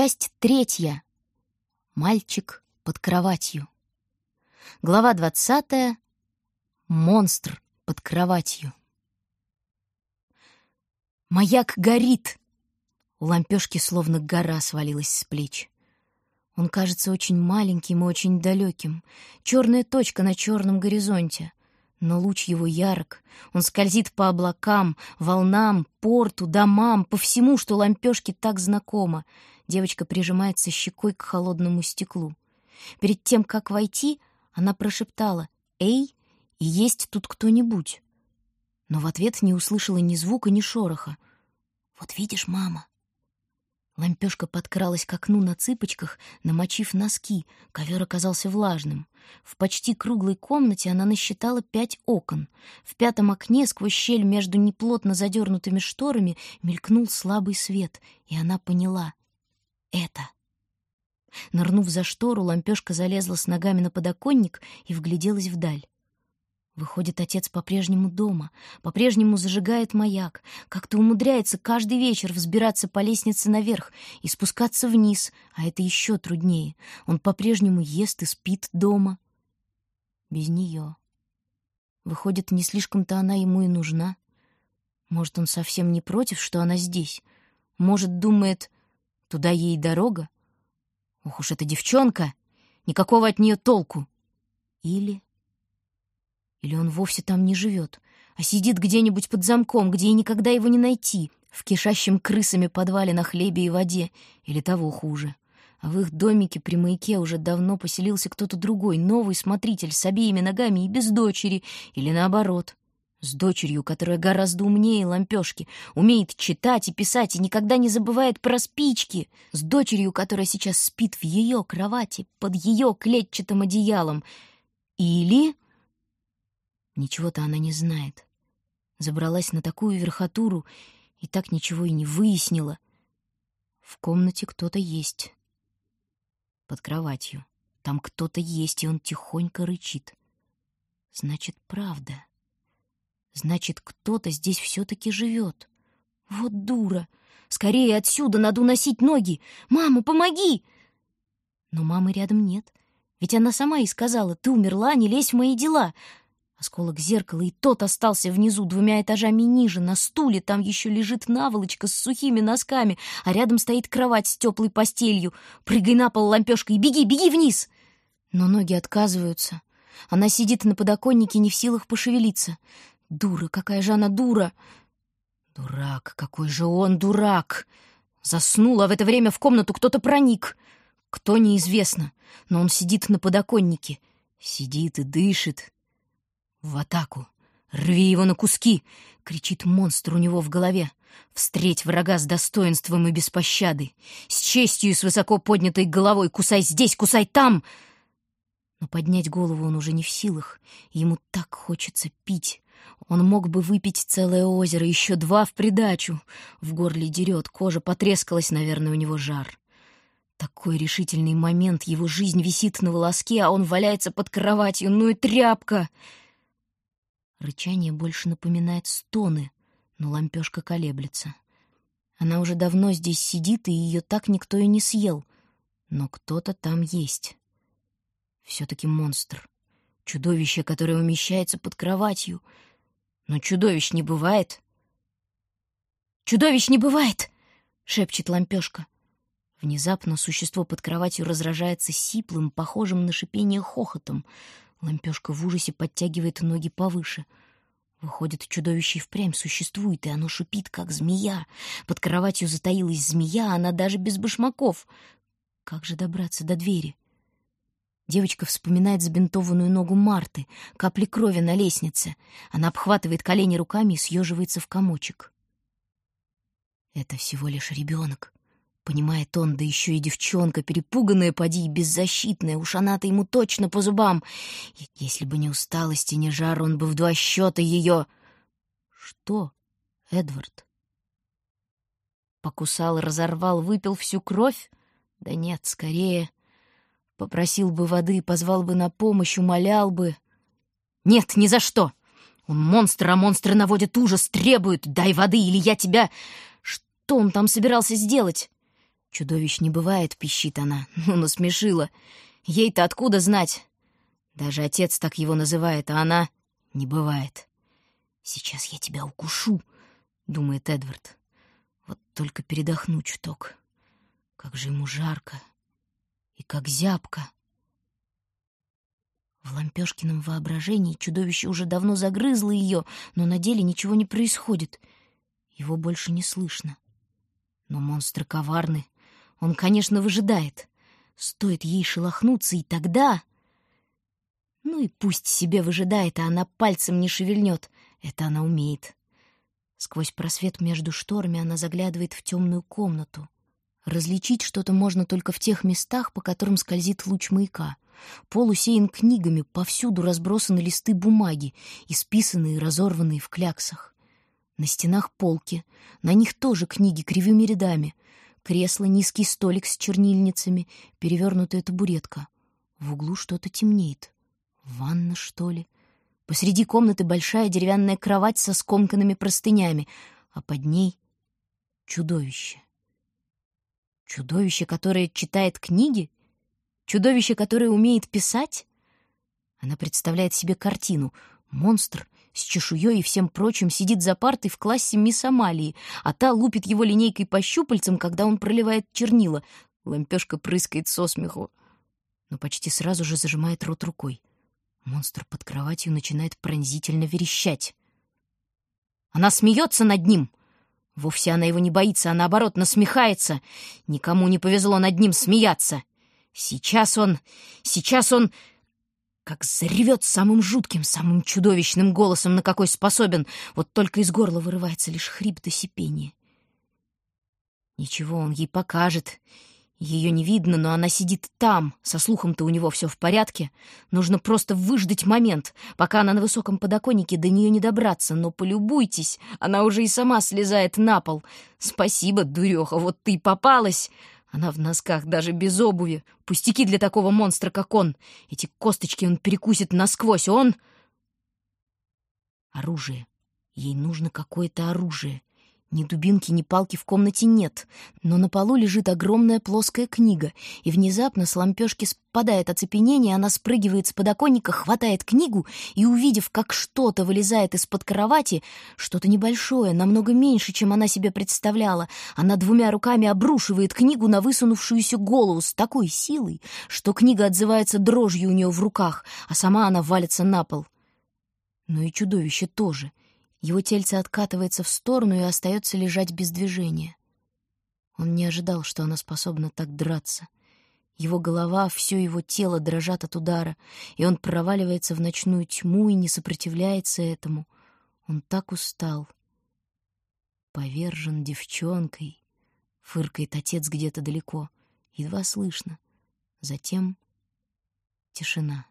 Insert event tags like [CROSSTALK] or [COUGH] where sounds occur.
Часть третья. Мальчик под кроватью. Глава двадцатая. Монстр под кроватью. Маяк горит. У лампёшки словно гора свалилась с плеч. Он кажется очень маленьким и очень далеким. Черная точка на черном горизонте. Но луч его ярок. Он скользит по облакам, волнам, порту, домам, по всему, что лампёшке так знакомо. Девочка прижимается щекой к холодному стеклу. Перед тем, как войти, она прошептала «Эй, и есть тут кто-нибудь?» Но в ответ не услышала ни звука, ни шороха. «Вот видишь, мама, Лампёшка подкралась к окну на цыпочках, намочив носки. Ковер оказался влажным. В почти круглой комнате она насчитала пять окон. В пятом окне сквозь щель между неплотно задернутыми шторами мелькнул слабый свет, и она поняла — это. Нырнув за штору, лампёшка залезла с ногами на подоконник и вгляделась вдаль. Выходит, отец по-прежнему дома, по-прежнему зажигает маяк, как-то умудряется каждый вечер взбираться по лестнице наверх и спускаться вниз, а это еще труднее. Он по-прежнему ест и спит дома. Без нее. Выходит, не слишком-то она ему и нужна. Может, он совсем не против, что она здесь? Может, думает, туда ей дорога? Ох уж эта девчонка! Никакого от нее толку! Или... Или он вовсе там не живет, а сидит где-нибудь под замком, где и никогда его не найти, в кишащем крысами подвале на хлебе и воде, или того хуже. А в их домике при маяке уже давно поселился кто-то другой, новый смотритель с обеими ногами и без дочери, или наоборот, с дочерью, которая гораздо умнее лампёшки, умеет читать и писать и никогда не забывает про спички, с дочерью, которая сейчас спит в ее кровати, под ее клетчатым одеялом. Или... Ничего-то она не знает. Забралась на такую верхотуру и так ничего и не выяснила. В комнате кто-то есть. Под кроватью. Там кто-то есть, и он тихонько рычит. Значит, правда. Значит, кто-то здесь все-таки живет. Вот дура! Скорее отсюда надо уносить ноги! Мама, помоги! Но мамы рядом нет. Ведь она сама и сказала, ты умерла, не лезь в мои дела. Осколок зеркала, и тот остался внизу двумя этажами ниже. На стуле там еще лежит наволочка с сухими носками, а рядом стоит кровать с теплой постелью. Прыгай на пол лампешкой и беги, беги вниз! Но ноги отказываются. Она сидит на подоконнике, не в силах пошевелиться. Дура, какая же она дура! Дурак, какой же он дурак! Заснул, а в это время в комнату кто-то проник. Кто, неизвестно, но он сидит на подоконнике. Сидит и дышит, «В атаку! Рви его на куски!» — кричит монстр у него в голове. «Встреть врага с достоинством и без пощады! С честью и с высоко поднятой головой! Кусай здесь, кусай там!» Но поднять голову он уже не в силах. Ему так хочется пить. Он мог бы выпить целое озеро, еще два в придачу. В горле дерет, кожа потрескалась, наверное, у него жар. Такой решительный момент, его жизнь висит на волоске, а он валяется под кроватью, ну и тряпка! Рычание больше напоминает стоны, но лампёшка колеблется. Она уже давно здесь сидит, и ее так никто и не съел. Но кто-то там есть. Все-таки монстр. Чудовище, которое умещается под кроватью. Но чудовищ не бывает. «Чудовищ не бывает!» — шепчет лампёшка. Внезапно существо под кроватью разражается сиплым, похожим на шипение хохотом — Лампёшка в ужасе подтягивает ноги повыше. Выходит, чудовище впрямь существует, и оно шипит, как змея. Под кроватью затаилась змея, она даже без башмаков. Как же добраться до двери? Девочка вспоминает забинтованную ногу Марты, капли крови на лестнице. Она обхватывает колени руками и съеживается в комочек. Это всего лишь ребенок. Понимает он, да еще и девчонка, перепуганная, поди, и беззащитная, уж она-то ему точно по зубам. Если бы не усталость и не жар, он бы в два счета ее... Что, Эдвард? Покусал, разорвал, выпил всю кровь? Да нет, скорее. Попросил бы воды, позвал бы на помощь, умолял бы. Нет, ни за что! Он монстр, а монстры наводят ужас, требуют. Дай воды, или я тебя... Что он там собирался сделать? Чудовищ не бывает, пищит она. [LAUGHS] Ну, насмешила. Ей-то откуда знать? Даже отец так его называет, а она не бывает. Сейчас я тебя укушу, думает Эдвард. Вот только передохну чуток. Как же ему жарко и как зябко. В Лампёшкином воображении чудовище уже давно загрызло ее, но на деле ничего не происходит. Его больше не слышно. Но монстры коварны. Он, конечно, выжидает. Стоит ей шелохнуться, и тогда... Ну и пусть себе выжидает, а она пальцем не шевельнет. Это она умеет. Сквозь просвет между шторами она заглядывает в темную комнату. Различить что-то можно только в тех местах, по которым скользит луч маяка. Пол усеян книгами, повсюду разбросаны листы бумаги, исписанные и разорванные в кляксах. На стенах полки, на них тоже книги кривыми рядами. Кресло, низкий столик с чернильницами, перевернутая табуретка. В углу что-то темнеет. Ванна, что ли? Посреди комнаты большая деревянная кровать со скомканными простынями, а под ней — чудовище. Чудовище, которое читает книги? Чудовище, которое умеет писать? Она представляет себе картину. Монстр с чешуей и всем прочим сидит за партой в классе мисс Амалии, а та лупит его линейкой по щупальцам, когда он проливает чернила. Лампешка прыскает со смеху, но почти сразу же зажимает рот рукой. Монстр под кроватью начинает пронзительно верещать. Она смеется над ним. Вовсе она его не боится, а наоборот насмехается. Никому не повезло над ним смеяться. Сейчас он... Сейчас он... Как заревет самым жутким, самым чудовищным голосом, на какой способен. Вот только из горла вырывается лишь хрип до сипения. Ничего, он ей покажет. Ее не видно, но она сидит там. Со слухом-то у него все в порядке. Нужно просто выждать момент, пока она на высоком подоконнике до нее не добраться. Но полюбуйтесь, она уже и сама слезает на пол. Спасибо, дуреха, вот ты попалась. Она в носках, даже без обуви. Пустяки для такого монстра, как он. Эти косточки он перекусит насквозь. Он... Оружие. Ей нужно какое-то оружие. Ни дубинки, ни палки в комнате нет, но на полу лежит огромная плоская книга, и внезапно с лампёшки спадает оцепенение, она спрыгивает с подоконника, хватает книгу и, увидев, как что-то вылезает из-под кровати, что-то небольшое, намного меньше, чем она себе представляла, она двумя руками обрушивает книгу на высунувшуюся голову с такой силой, что книга отзывается дрожью у нее в руках, а сама она валится на пол. Но и чудовище тоже — его тельце откатывается в сторону и остается лежать без движения. Он не ожидал, что она способна так драться. Его голова, все его тело дрожат от удара, и он проваливается в ночную тьму и не сопротивляется этому. Он так устал. Повержен девчонкой, фыркает отец где-то далеко, едва слышно. Затем тишина.